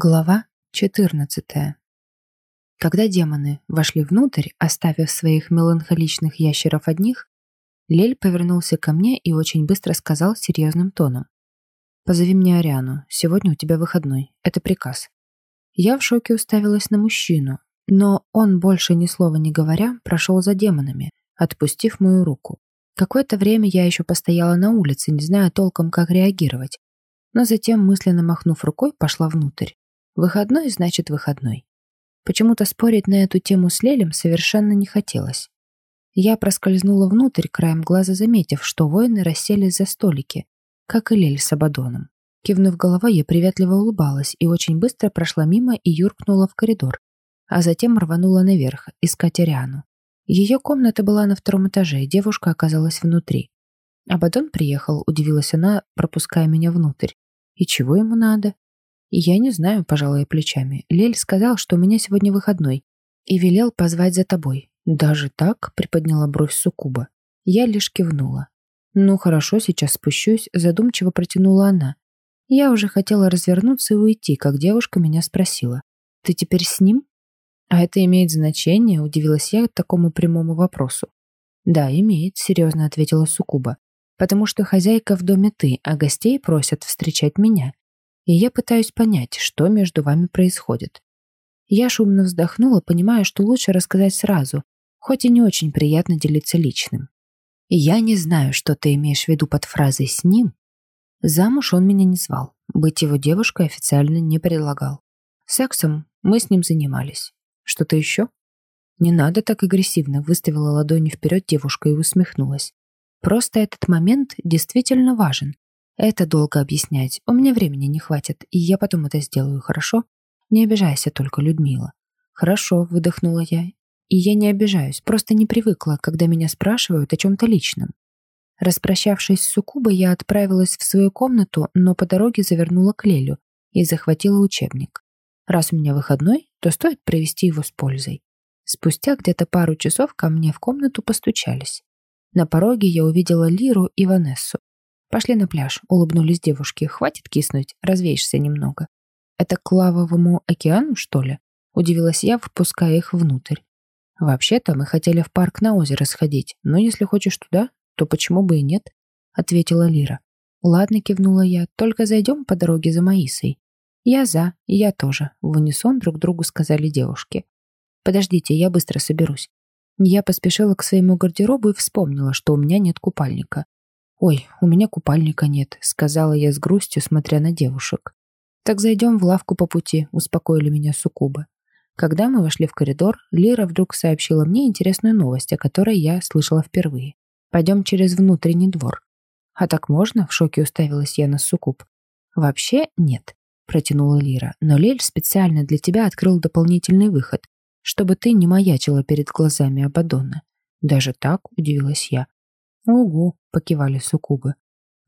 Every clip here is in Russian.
Глава 14. Когда демоны вошли внутрь, оставив своих меланхоличных ящеров одних, Лель повернулся ко мне и очень быстро сказал серьезным тоном. «Позови мне Ариану. Сегодня у тебя выходной. Это приказ». Я в шоке уставилась на мужчину, но он, больше ни слова не говоря, прошел за демонами, отпустив мою руку. Какое-то время я еще постояла на улице, не зная толком, как реагировать, но затем, мысленно махнув рукой, пошла внутрь. Выходной значит выходной. Почему-то спорить на эту тему с Лелем совершенно не хотелось. Я проскользнула внутрь, краем глаза заметив, что воины расселись за столики, как и Лель с Абадоном. Кивнув головой, я приветливо улыбалась и очень быстро прошла мимо и юркнула в коридор, а затем рванула наверх, искать Ариану. Ее комната была на втором этаже, и девушка оказалась внутри. Абадон приехал, удивилась она, пропуская меня внутрь. И чего ему надо? «Я не знаю», — пожалуй, плечами. «Лель сказал, что у меня сегодня выходной, и велел позвать за тобой». «Даже так?» — приподняла бровь Сукуба. Я лишь кивнула. «Ну хорошо, сейчас спущусь», — задумчиво протянула она. Я уже хотела развернуться и уйти, как девушка меня спросила. «Ты теперь с ним?» «А это имеет значение?» — удивилась я такому прямому вопросу. «Да, имеет», — серьезно ответила Сукуба. «Потому что хозяйка в доме ты, а гостей просят встречать меня и я пытаюсь понять, что между вами происходит. Я шумно вздохнула, понимая, что лучше рассказать сразу, хоть и не очень приятно делиться личным. Я не знаю, что ты имеешь в виду под фразой «с ним». Замуж он меня не звал, быть его девушкой официально не предлагал. Сексом мы с ним занимались. Что-то еще? Не надо так агрессивно, выставила ладони вперед девушка и усмехнулась. Просто этот момент действительно важен, это долго объяснять. У меня времени не хватит, и я потом это сделаю, хорошо? Не обижайся только, Людмила. Хорошо, выдохнула я. И я не обижаюсь, просто не привыкла, когда меня спрашивают о чем-то личном. Распрощавшись с Сукубой, я отправилась в свою комнату, но по дороге завернула к Лелю и захватила учебник. Раз у меня выходной, то стоит провести его с пользой. Спустя где-то пару часов ко мне в комнату постучались. На пороге я увидела Лиру и Ванессу. «Пошли на пляж», — улыбнулись девушки. «Хватит киснуть, развеешься немного». «Это к лавовому океану, что ли?» — удивилась я, впуская их внутрь. «Вообще-то мы хотели в парк на озеро сходить, но если хочешь туда, то почему бы и нет?» — ответила Лира. «Ладно», — кивнула я, — «только зайдем по дороге за Маисой». «Я за, и я тоже», — в унисон друг другу сказали девушки. «Подождите, я быстро соберусь». Я поспешила к своему гардеробу и вспомнила, что у меня нет купальника. «Ой, у меня купальника нет», — сказала я с грустью, смотря на девушек. «Так зайдем в лавку по пути», — успокоили меня суккубы. Когда мы вошли в коридор, Лира вдруг сообщила мне интересную новость, о которой я слышала впервые. «Пойдем через внутренний двор». «А так можно?» — в шоке уставилась я на суккуб. «Вообще нет», — протянула Лира. «Но Лель специально для тебя открыл дополнительный выход, чтобы ты не маячила перед глазами Абадона». «Даже так?» — удивилась я. «Угу», — покивали суккубы.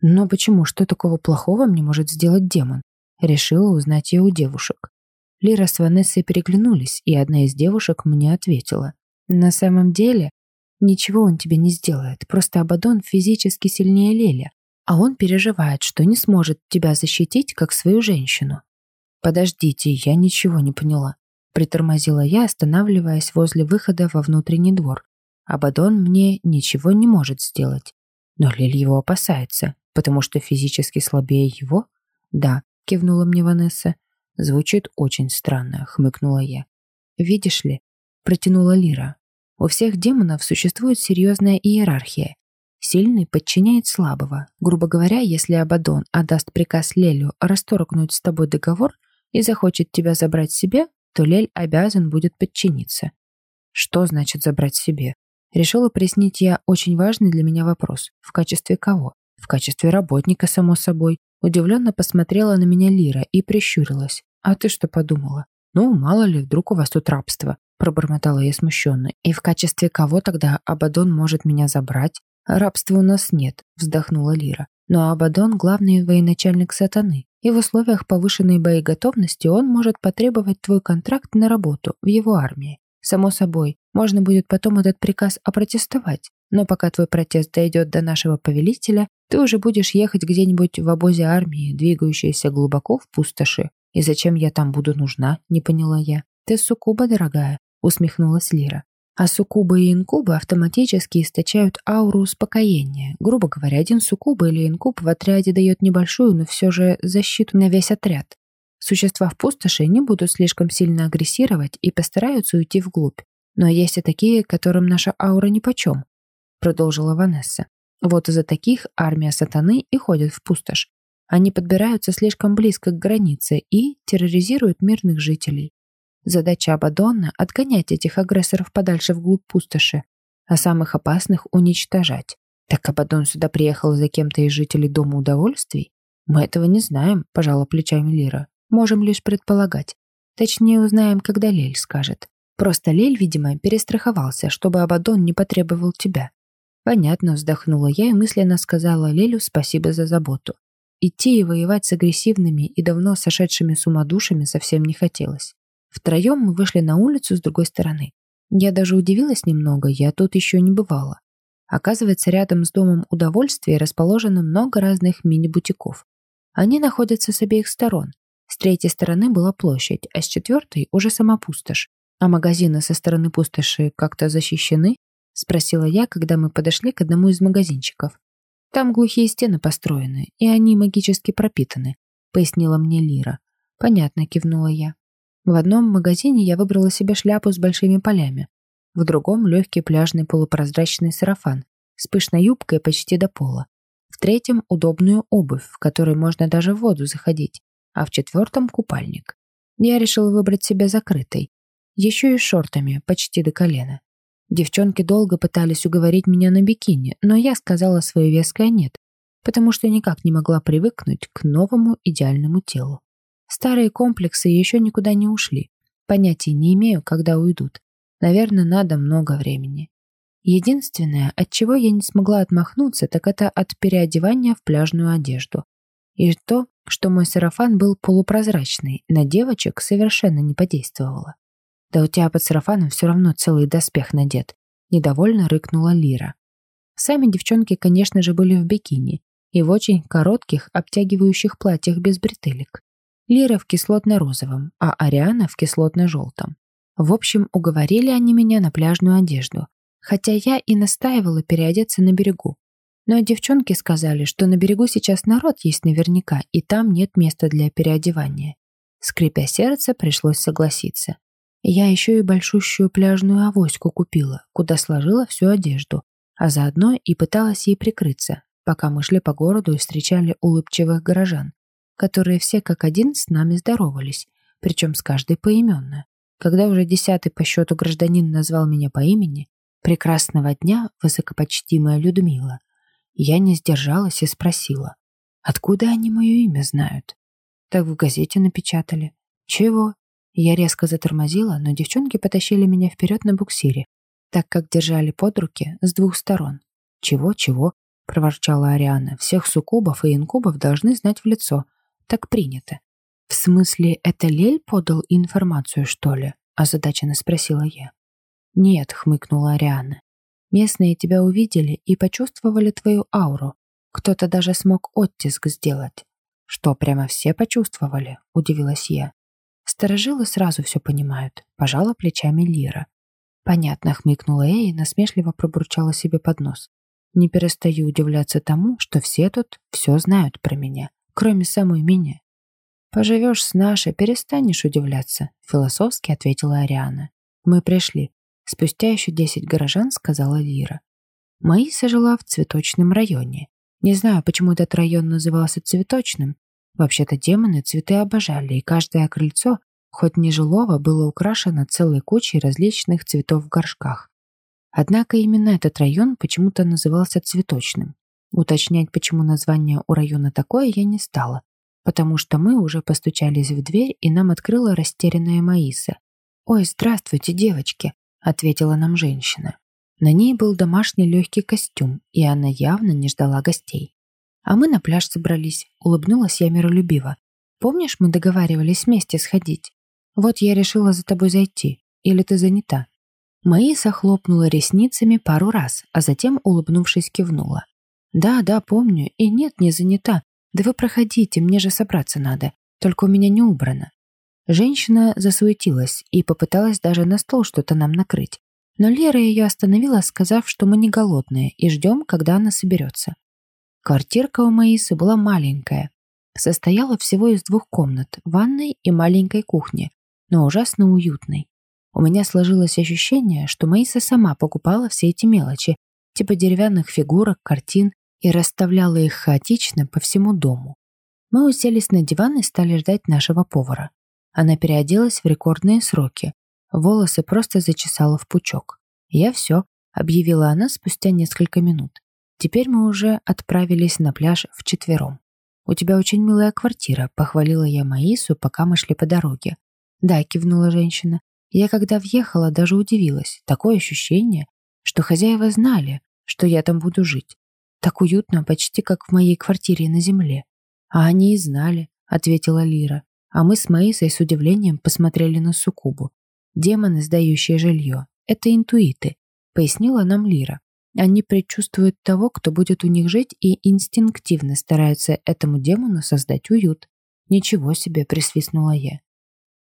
«Но почему? Что такого плохого мне может сделать демон?» Решила узнать я у девушек. Лира с Ванессой переглянулись, и одна из девушек мне ответила. «На самом деле, ничего он тебе не сделает, просто Абадон физически сильнее Леля, а он переживает, что не сможет тебя защитить, как свою женщину». «Подождите, я ничего не поняла», — притормозила я, останавливаясь возле выхода во внутренний двор. Абадон мне ничего не может сделать. Но Лиль его опасается, потому что физически слабее его? Да, кивнула мне Ванесса. Звучит очень странно, хмыкнула я. Видишь ли, протянула Лира. У всех демонов существует серьезная иерархия. Сильный подчиняет слабого. Грубо говоря, если Абадон отдаст приказ Лелю расторгнуть с тобой договор и захочет тебя забрать себе, то Лель обязан будет подчиниться. Что значит забрать себе? Решила прояснить я очень важный для меня вопрос. В качестве кого? В качестве работника, само собой. Удивленно посмотрела на меня Лира и прищурилась. «А ты что подумала?» «Ну, мало ли, вдруг у вас тут рабство», пробормотала я смущенно. «И в качестве кого тогда Абадон может меня забрать?» «Рабства у нас нет», вздохнула Лира. «Но Абадон — главный военачальник сатаны, и в условиях повышенной боеготовности он может потребовать твой контракт на работу в его армии. Само собой, можно будет потом этот приказ опротестовать, но пока твой протест дойдет до нашего повелителя, ты уже будешь ехать где-нибудь в обозе армии, двигающейся глубоко в пустоши. «И зачем я там буду нужна?» — не поняла я. «Ты суккуба, дорогая», — усмехнулась Лира. А суккубы и инкубы автоматически источают ауру успокоения. Грубо говоря, один суккуб или инкуб в отряде дает небольшую, но все же защиту на весь отряд. Существа в пустоши не будут слишком сильно агрессировать и постараются уйти вглубь. Но есть и такие, которым наша аура нипочем, продолжила Ванесса. Вот из-за таких армия сатаны и ходит в пустошь. Они подбираются слишком близко к границе и терроризируют мирных жителей. Задача Абадонна — отгонять этих агрессоров подальше вглубь пустоши, а самых опасных — уничтожать. Так Абадон сюда приехал за кем-то из жителей Дома удовольствий? Мы этого не знаем, пожала плечами Лира. Можем лишь предполагать. Точнее, узнаем, когда Лель скажет. Просто Лель, видимо, перестраховался, чтобы Абадон не потребовал тебя. Понятно, вздохнула я и мысленно сказала Лелю спасибо за заботу. Идти и воевать с агрессивными и давно сошедшими с ума душами совсем не хотелось. Втроем мы вышли на улицу с другой стороны. Я даже удивилась немного, я тут еще не бывала. Оказывается, рядом с домом удовольствия расположено много разных мини-бутиков. Они находятся с обеих сторон. С третьей стороны была площадь, а с четвертой уже сама пустошь. А магазины со стороны пустоши как-то защищены? Спросила я, когда мы подошли к одному из магазинчиков. Там глухие стены построены, и они магически пропитаны, пояснила мне Лира. Понятно, кивнула я. В одном магазине я выбрала себе шляпу с большими полями, в другом легкий пляжный полупрозрачный сарафан с пышной юбкой почти до пола, в третьем удобную обувь, в которой можно даже в воду заходить, а в четвертом купальник. Я решила выбрать себе закрытой, еще и шортами почти до колена. Девчонки долго пытались уговорить меня на бикини, но я сказала свое веское «нет», потому что никак не могла привыкнуть к новому идеальному телу. Старые комплексы еще никуда не ушли. Понятия не имею, когда уйдут. Наверное, надо много времени. Единственное, от чего я не смогла отмахнуться, так это от переодевания в пляжную одежду. И то, что мой сарафан был полупрозрачный, на девочек совершенно не подействовало. «Да у тебя под сарафаном все равно целый доспех надет», — недовольно рыкнула Лира. Сами девчонки, конечно же, были в бикини и в очень коротких, обтягивающих платьях без бретелек. Лира в кислотно-розовом, а Ариана в кислотно-желтом. В общем, уговорили они меня на пляжную одежду, хотя я и настаивала переодеться на берегу. Но девчонки сказали, что на берегу сейчас народ есть наверняка, и там нет места для переодевания. Скрипя сердце, пришлось согласиться. Я еще и большущую пляжную авоську купила, куда сложила всю одежду, а заодно и пыталась ей прикрыться, пока мы шли по городу и встречали улыбчивых горожан, которые все как один с нами здоровались, причем с каждой поименно. Когда уже десятый по счету гражданин назвал меня по имени, «Прекрасного дня, высокопочтимая Людмила», я не сдержалась и спросила, откуда они мое имя знают? Так в газете напечатали. Чего? Я резко затормозила, но девчонки потащили меня вперед на буксире, так как держали под руки с двух сторон. «Чего-чего?» — проворчала Ариана. «Всех суккубов и инкубов должны знать в лицо, так принято. В смысле, это Лель подал информацию, что ли? Озадаченно спросила я. Нет, хмыкнула Ариана. Местные тебя увидели и почувствовали твою ауру. Кто-то даже смог оттиск сделать. Что, прямо все почувствовали? Удивилась я. Сторожилы сразу все понимают. Пожала плечами Лира. Понятно, хмыкнула я и насмешливо пробурчала себе под нос. Не перестаю удивляться тому, что все тут все знают про меня кроме самой меня. «Поживешь с нашей, перестанешь удивляться», — философски ответила Ариана. «Мы пришли. Спустя еще десять горожан сказала Вира. Маиса жила в цветочном районе. Не знаю, почему этот район назывался цветочным. Вообще-то демоны цветы обожали, и каждое крыльцо, хоть нежилого, было украшено целой кучей различных цветов в горшках. Однако именно этот район почему-то назывался цветочным. Уточнять, почему название у района такое, я не стала, потому что мы уже постучались в дверь, и нам открыла растерянная Маиса. «Ой, здравствуйте, девочки!» — ответила нам женщина. На ней был домашний легкий костюм, и она явно не ждала гостей. А мы на пляж собрались, улыбнулась я миролюбиво. Помнишь, мы договаривались вместе сходить? Вот я решила за тобой зайти. Или ты занята?» Маиса хлопнула ресницами пару раз, а затем, улыбнувшись, кивнула. «Да, да, помню. И нет, не занята. Да вы проходите, мне же собраться надо. только у меня не убрано. Женщина засуетилась и попыталась даже на стол что-то нам накрыть. Но Лера ее остановила, сказав, что мы не голодные и ждем, когда она соберется. Квартирка у Маисы была маленькая. Состояла всего из двух комнат, ванной и маленькой кухни, но ужасно уютной. У меня сложилось ощущение, что Маиса сама покупала все эти мелочи, типа деревянных фигурок, картин, и расставляла их хаотично по всему дому. Мы уселись на диван и стали ждать нашего повара. Она переоделась в рекордные сроки. Волосы просто зачесала в пучок. «Я все», — объявила она спустя несколько минут. Теперь мы уже отправились на пляж вчетвером. «У тебя очень милая квартира», — похвалила я Маису, пока мы шли по дороге. «Да», — кивнула женщина. Я когда въехала, даже удивилась. Такое ощущение, что хозяева знали, что я там буду жить. Так уютно, почти как в моей квартире на земле. А они и знали, ответила Лира. А мы с Маисой с удивлением посмотрели на Сукубу. Демоны, сдающие жилье, это интуиты, пояснила нам Лира. Они предчувствуют того, кто будет у них жить, и инстинктивно стараются этому демону создать уют. Ничего себе, присвистнула я.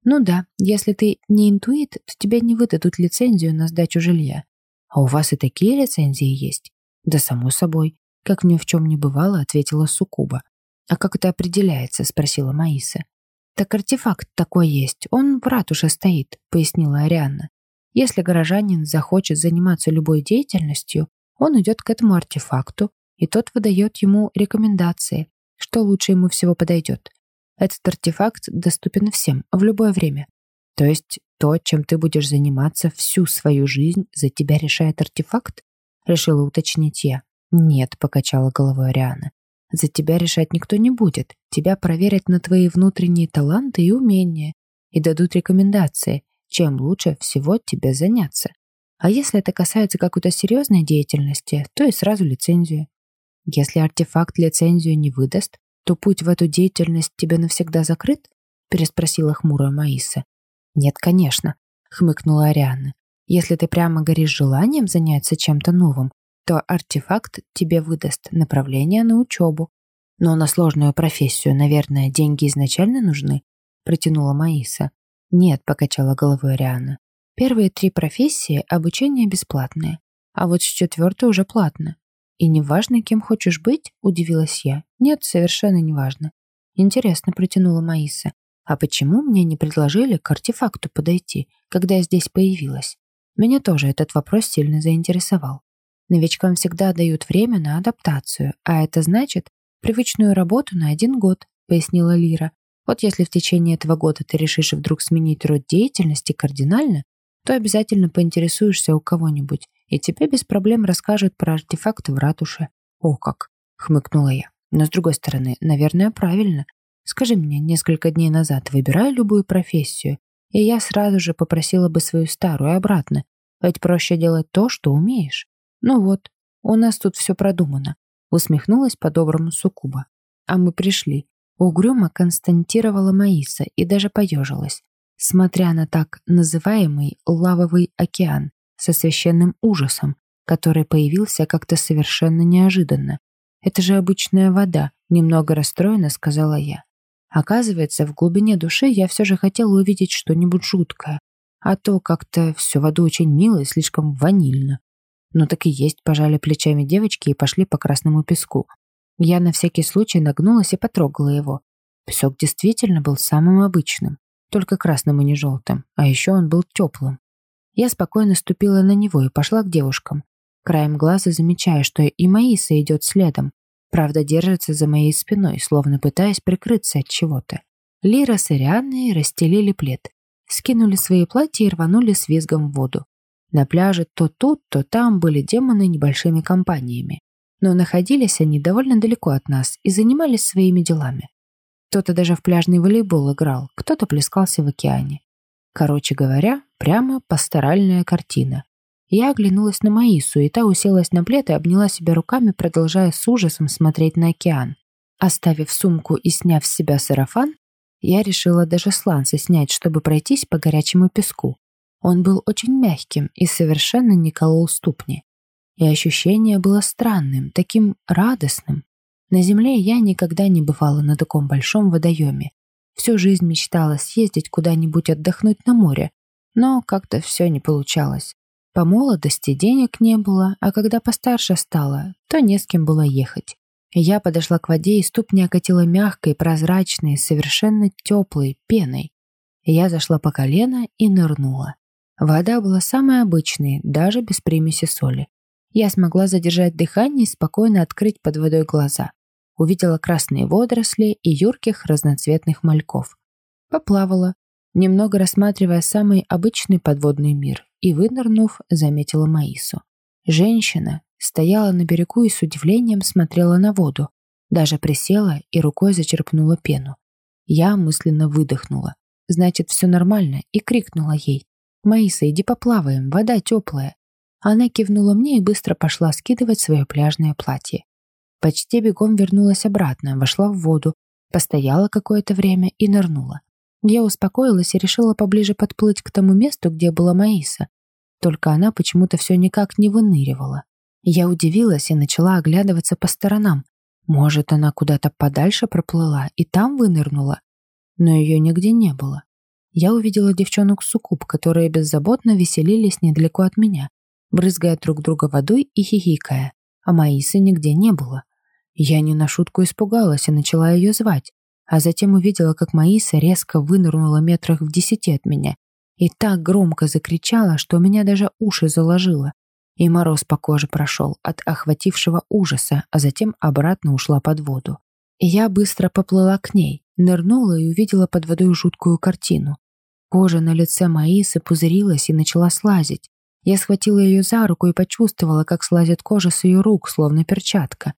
Ну да, если ты не интуит, то тебе не выдадут лицензию на сдачу жилья. А у вас и такие лицензии есть? Да само собой. Как ни в чем не бывало, ответила Сукуба. А как это определяется? Спросила Маиса. Так артефакт такой есть, он в ратуше стоит, пояснила Арианна. Если горожанин захочет заниматься любой деятельностью, он идет к этому артефакту, и тот выдает ему рекомендации, что лучше ему всего подойдет. Этот артефакт доступен всем, в любое время. То есть то, чем ты будешь заниматься всю свою жизнь, за тебя решает артефакт? Решила уточнить я. Нет, покачала головой Ариана. За тебя решать никто не будет. Тебя проверят на твои внутренние таланты и умения и дадут рекомендации, чем лучше всего тебе заняться. А если это касается какой-то серьезной деятельности, то и сразу лицензию. Если артефакт лицензию не выдаст, то путь в эту деятельность тебе навсегда закрыт? Переспросила хмурая Маиса. Нет, конечно, хмыкнула Ариана. Если ты прямо горишь желанием заняться чем-то новым, то артефакт тебе выдаст направление на учебу. Но на сложную профессию, наверное, деньги изначально нужны? Протянула Маиса. Нет, покачала головой Ариана. Первые три профессии обучение бесплатное, а вот с четвертой уже платно. «И неважно, кем хочешь быть?» – удивилась я. «Нет, совершенно неважно». Интересно, протянула Маиса. «А почему мне не предложили к артефакту подойти, когда я здесь появилась?» Меня тоже этот вопрос сильно заинтересовал. Новичкам всегда дают время на адаптацию, а это значит привычную работу на один год, пояснила Лира. Вот если в течение этого года ты решишь вдруг сменить род деятельности кардинально, то обязательно поинтересуешься у кого-нибудь, и тебе без проблем расскажут про артефакты в ратуше. О как, хмыкнула я. Но с другой стороны, наверное, правильно. Скажи мне, несколько дней назад выбирай любую профессию, и я сразу же попросила бы свою старую обратно. Ведь проще делать то, что умеешь. Ну вот, у нас тут все продумано. Усмехнулась по-доброму Сукуба. А мы пришли. Угрюмо константировала Маиса и даже поежилась, смотря на так называемый лавовый океан, со священным ужасом, который появился как-то совершенно неожиданно. «Это же обычная вода», — немного расстроена сказала я. Оказывается, в глубине души я все же хотела увидеть что-нибудь жуткое, а то как-то все воду очень мило и слишком ванильно. Ну так и есть, пожали плечами девочки и пошли по красному песку. Я на всякий случай нагнулась и потрогала его. Песок действительно был самым обычным, только красным и не желтым, а еще он был теплым. Я спокойно ступила на него и пошла к девушкам, краем глаза замечая, что и Маиса идет следом, правда держится за моей спиной, словно пытаясь прикрыться от чего-то. Лира с Ирианной расстелили плед, скинули свои платья и рванули с визгом в воду. На пляже то тут, то там были демоны небольшими компаниями. Но находились они довольно далеко от нас и занимались своими делами. Кто-то даже в пляжный волейбол играл, кто-то плескался в океане. Короче говоря, прямо пасторальная картина. Я оглянулась на Маису, и та уселась на плед и обняла себя руками, продолжая с ужасом смотреть на океан. Оставив сумку и сняв с себя сарафан, я решила даже сланцы снять, чтобы пройтись по горячему песку. Он был очень мягким и совершенно не колол ступни. И ощущение было странным, таким радостным. На земле я никогда не бывала на таком большом водоеме. Всю жизнь мечтала съездить куда-нибудь отдохнуть на море, но как-то все не получалось. По молодости денег не было, а когда постарше стала, то не с кем было ехать. Я подошла к воде, и ступни окатила мягкой, прозрачной, совершенно теплой пеной. Я зашла по колено и нырнула. Вода была самой обычной, даже без примеси соли. Я смогла задержать дыхание и спокойно открыть под водой глаза. Увидела красные водоросли и юрких разноцветных мальков. Поплавала, немного рассматривая самый обычный подводный мир, и, вынырнув, заметила Маису. Женщина стояла на берегу и с удивлением смотрела на воду, даже присела и рукой зачерпнула пену. Я мысленно выдохнула. Значит, все нормально, и крикнула ей. «Маиса, иди поплаваем, вода теплая». Она кивнула мне и быстро пошла скидывать свое пляжное платье. Почти бегом вернулась обратно, вошла в воду, постояла какое-то время и нырнула. Я успокоилась и решила поближе подплыть к тому месту, где была Маиса. Только она почему-то все никак не выныривала. Я удивилась и начала оглядываться по сторонам. Может, она куда-то подальше проплыла и там вынырнула? Но ее нигде не было. Я увидела девчонок суккуб, которые беззаботно веселились недалеко от меня, брызгая друг друга водой и хихикая, а Маисы нигде не было. Я не на шутку испугалась и начала ее звать, а затем увидела, как Маиса резко вынырнула метрах в десяти от меня и так громко закричала, что меня даже уши заложило, и мороз по коже прошел от охватившего ужаса, а затем обратно ушла под воду. Я быстро поплыла к ней, нырнула и увидела под водой жуткую картину. Кожа на лице Маисы пузырилась и начала слазить. Я схватила ее за руку и почувствовала, как слазит кожа с ее рук, словно перчатка.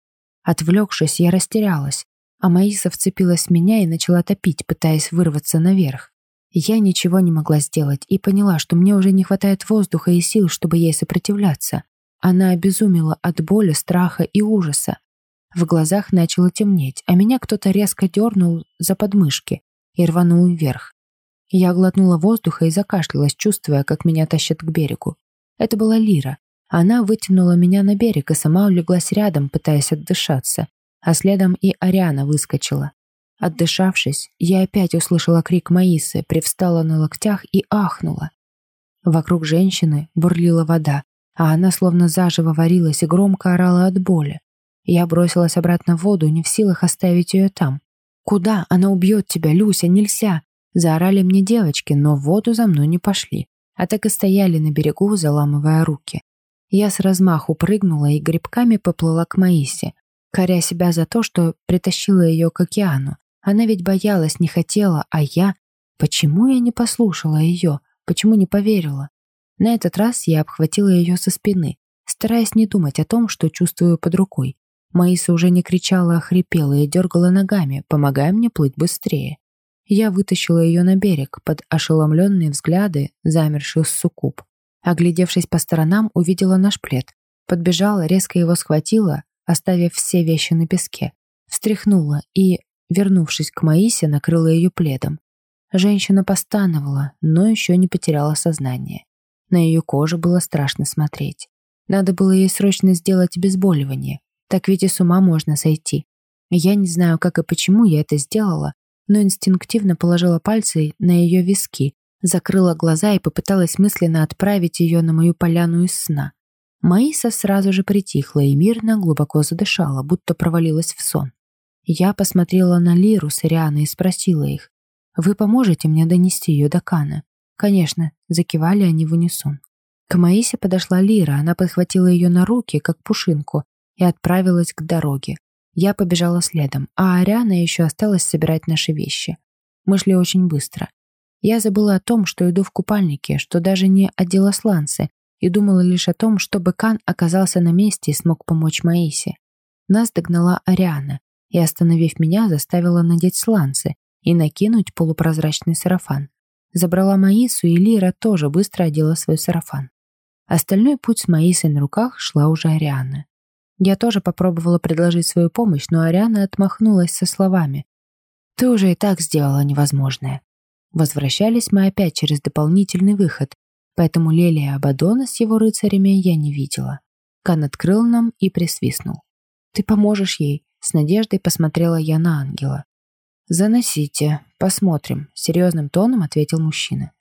Отвлекшись, я растерялась, а Маиса вцепилась в меня и начала топить, пытаясь вырваться наверх. Я ничего не могла сделать и поняла, что мне уже не хватает воздуха и сил, чтобы ей сопротивляться. Она обезумела от боли, страха и ужаса. В глазах начало темнеть, а меня кто-то резко дернул за подмышки и рванул вверх. Я глотнула воздуха и закашлялась, чувствуя, как меня тащат к берегу. Это была Лира. Она вытянула меня на берег и сама улеглась рядом, пытаясь отдышаться, а следом и Ариана выскочила. Отдышавшись, я опять услышала крик Маисы, привстала на локтях и ахнула. Вокруг женщины бурлила вода, а она словно заживо варилась и громко орала от боли. Я бросилась обратно в воду, не в силах оставить ее там. «Куда? Она убьет тебя, Люся, нельзя!» Заорали мне девочки, но в воду за мной не пошли, а так и стояли на берегу, заламывая руки. Я с размаху прыгнула и грибками поплыла к Маисе, коря себя за то, что притащила ее к океану. Она ведь боялась, не хотела, а я... Почему я не послушала ее? Почему не поверила? На этот раз я обхватила ее со спины, стараясь не думать о том, что чувствую под рукой. Маиса уже не кричала, а хрипела и дергала ногами, помогая мне плыть быстрее. Я вытащила ее на берег под ошеломленные взгляды замерших суккуб. Оглядевшись по сторонам, увидела наш плед. Подбежала, резко его схватила, оставив все вещи на песке. Встряхнула и, вернувшись к Маисе, накрыла ее пледом. Женщина постановала, но еще не потеряла сознание. На ее коже было страшно смотреть. Надо было ей срочно сделать обезболивание. Так ведь и с ума можно сойти. Я не знаю, как и почему я это сделала, но инстинктивно положила пальцы на ее виски, закрыла глаза и попыталась мысленно отправить ее на мою поляну из сна. Маиса сразу же притихла и мирно глубоко задышала, будто провалилась в сон. Я посмотрела на Лиру с Ирианой и спросила их, «Вы поможете мне донести ее до Кана?» «Конечно», — закивали они в унисон. К Маисе подошла Лира, она подхватила ее на руки, как пушинку, и отправилась к дороге. Я побежала следом, а Ариана еще осталась собирать наши вещи. Мы шли очень быстро. Я забыла о том, что иду в купальнике, что даже не одела сланцы, и думала лишь о том, чтобы Кан оказался на месте и смог помочь Маисе. Нас догнала Ариана и, остановив меня, заставила надеть сланцы и накинуть полупрозрачный сарафан. Забрала Маису, и Лира тоже быстро одела свой сарафан. Остальной путь с Маисой на руках шла уже Ариана. Я тоже попробовала предложить свою помощь, но Ариана отмахнулась со словами. «Ты уже и так сделала невозможное». Возвращались мы опять через дополнительный выход, поэтому Лелия Абадона с его рыцарями я не видела. Кан открыл нам и присвистнул. «Ты поможешь ей?» С надеждой посмотрела я на ангела. «Заносите, посмотрим», — серьезным тоном ответил мужчина.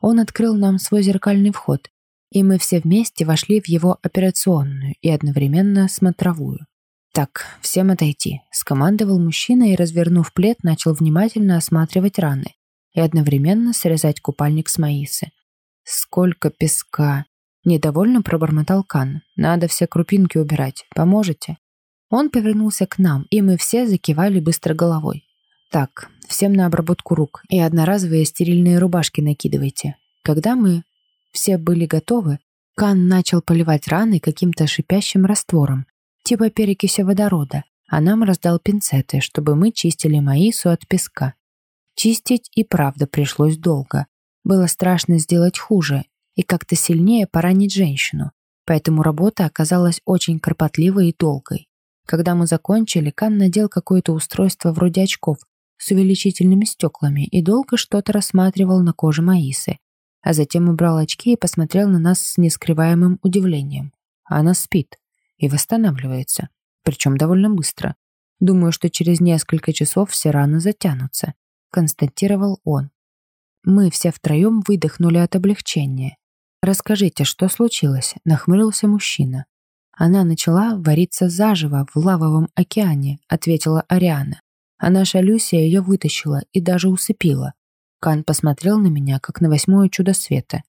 Он открыл нам свой зеркальный вход, и мы все вместе вошли в его операционную и одновременно смотровую. «Так, всем отойти», — скомандовал мужчина и, развернув плед, начал внимательно осматривать раны и одновременно срезать купальник с Маисы. «Сколько песка!» — недовольно пробормотал Кан. «Надо все крупинки убирать. Поможете?» Он повернулся к нам, и мы все закивали быстро головой. «Так, всем на обработку рук и одноразовые стерильные рубашки накидывайте. Когда мы все были готовы, Кан начал поливать раны каким-то шипящим раствором, типа перекиси водорода, а нам раздал пинцеты, чтобы мы чистили Маису от песка. Чистить и правда пришлось долго. Было страшно сделать хуже и как-то сильнее поранить женщину, поэтому работа оказалась очень кропотливой и долгой. Когда мы закончили, Кан надел какое-то устройство вроде очков с увеличительными стеклами и долго что-то рассматривал на коже Маисы, а затем убрал очки и посмотрел на нас с нескрываемым удивлением. Она спит и восстанавливается, причем довольно быстро. Думаю, что через несколько часов все раны затянутся, констатировал он. Мы все втроем выдохнули от облегчения. «Расскажите, что случилось?» – нахмурился мужчина. «Она начала вариться заживо в лавовом океане», – ответила Ариана. А наша Люся ее вытащила и даже усыпила. Кан посмотрел на меня, как на восьмое чудо света.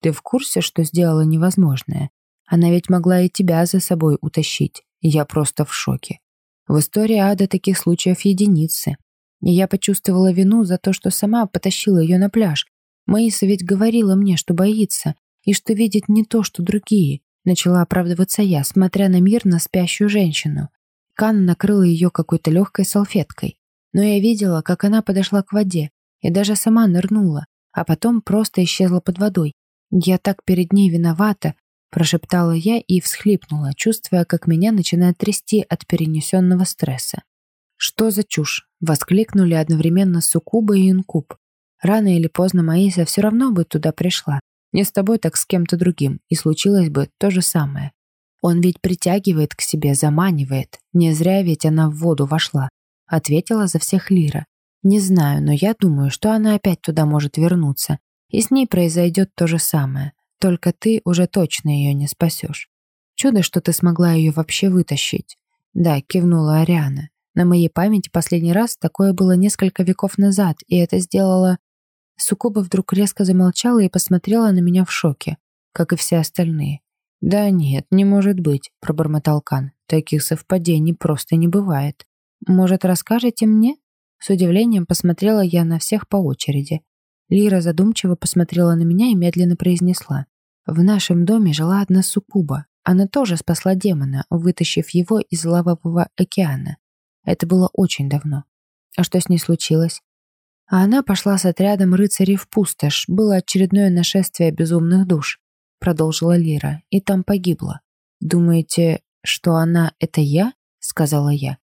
«Ты в курсе, что сделала невозможное? Она ведь могла и тебя за собой утащить. Я просто в шоке. В истории ада таких случаев единицы. И я почувствовала вину за то, что сама потащила ее на пляж. Маиса ведь говорила мне, что боится, и что видит не то, что другие. Начала оправдываться я, смотря на мирно спящую женщину. Кан накрыла ее какой-то легкой салфеткой. Но я видела, как она подошла к воде и даже сама нырнула, а потом просто исчезла под водой. Я так перед ней виновата, прошептала я и всхлипнула, чувствуя, как меня начинает трясти от перенесенного стресса. «Что за чушь?» — воскликнули одновременно Сукуба и Инкуб. «Рано или поздно Маиса все равно бы туда пришла. Не с тобой, так с кем-то другим, и случилось бы то же самое. Он ведь притягивает к себе, заманивает. Не зря ведь она в воду вошла. Ответила за всех Лира. Не знаю, но я думаю, что она опять туда может вернуться. И с ней произойдет то же самое. Только ты уже точно ее не спасешь. Чудо, что ты смогла ее вообще вытащить. Да, кивнула Ариана. На моей памяти последний раз такое было несколько веков назад, и это сделала... Сукуба вдруг резко замолчала и посмотрела на меня в шоке, как и все остальные. «Да нет, не может быть», — пробормотал Кан. «Таких совпадений просто не бывает. Может, расскажете мне?» С удивлением посмотрела я на всех по очереди. Лира задумчиво посмотрела на меня и медленно произнесла. «В нашем доме жила одна суккуба. Она тоже спасла демона, вытащив его из лавового океана. Это было очень давно. А что с ней случилось? А она пошла с отрядом рыцарей в пустошь. Было очередное нашествие безумных душ продолжила Лира, и там погибла. Думаете, что она — это я? Сказала я.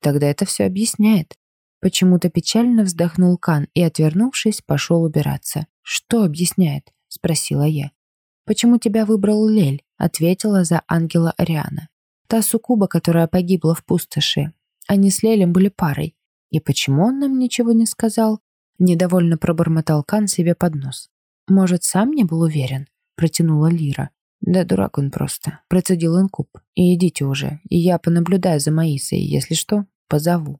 Тогда это все объясняет. Почему-то печально вздохнул Кан и, отвернувшись, пошел убираться. «Что объясняет?» — спросила я. «Почему тебя выбрал Лель?» — ответила за ангела Ариана. «Та суккуба, которая погибла в пустоши. Они с Лелем были парой. И почему он нам ничего не сказал?» Недовольно пробормотал Кан себе под нос. «Может, сам не был уверен?» протянула Лира. «Да дурак он просто», — процедил инкуб. «И идите уже, и я понаблюдаю за Маисой, если что, позову».